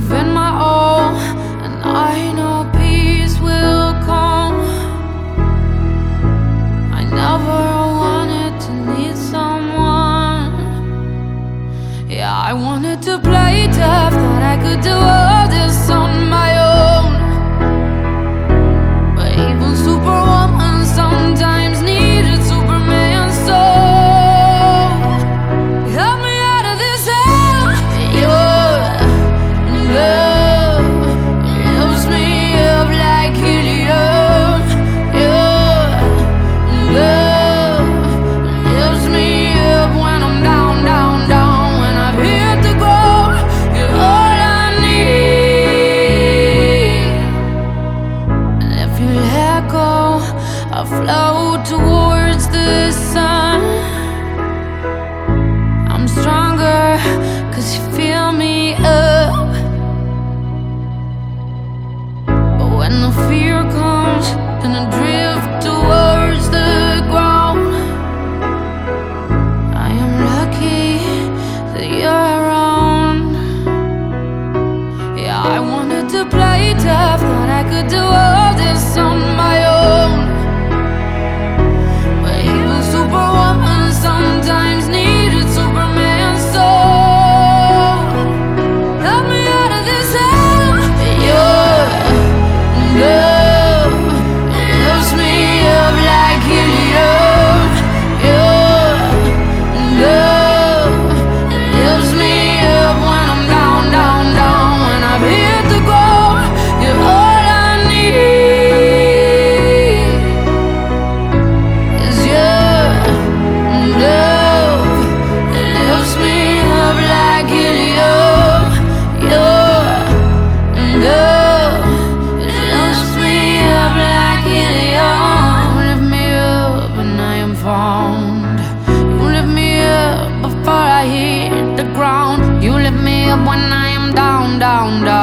given my all, and I know peace will come. I never wanted to need someone. Yeah, I wanted to play tough, thought I could do it. flow towards the sun. I'm stronger, cause you fill me up. But when the fear comes, then I dream. down, down.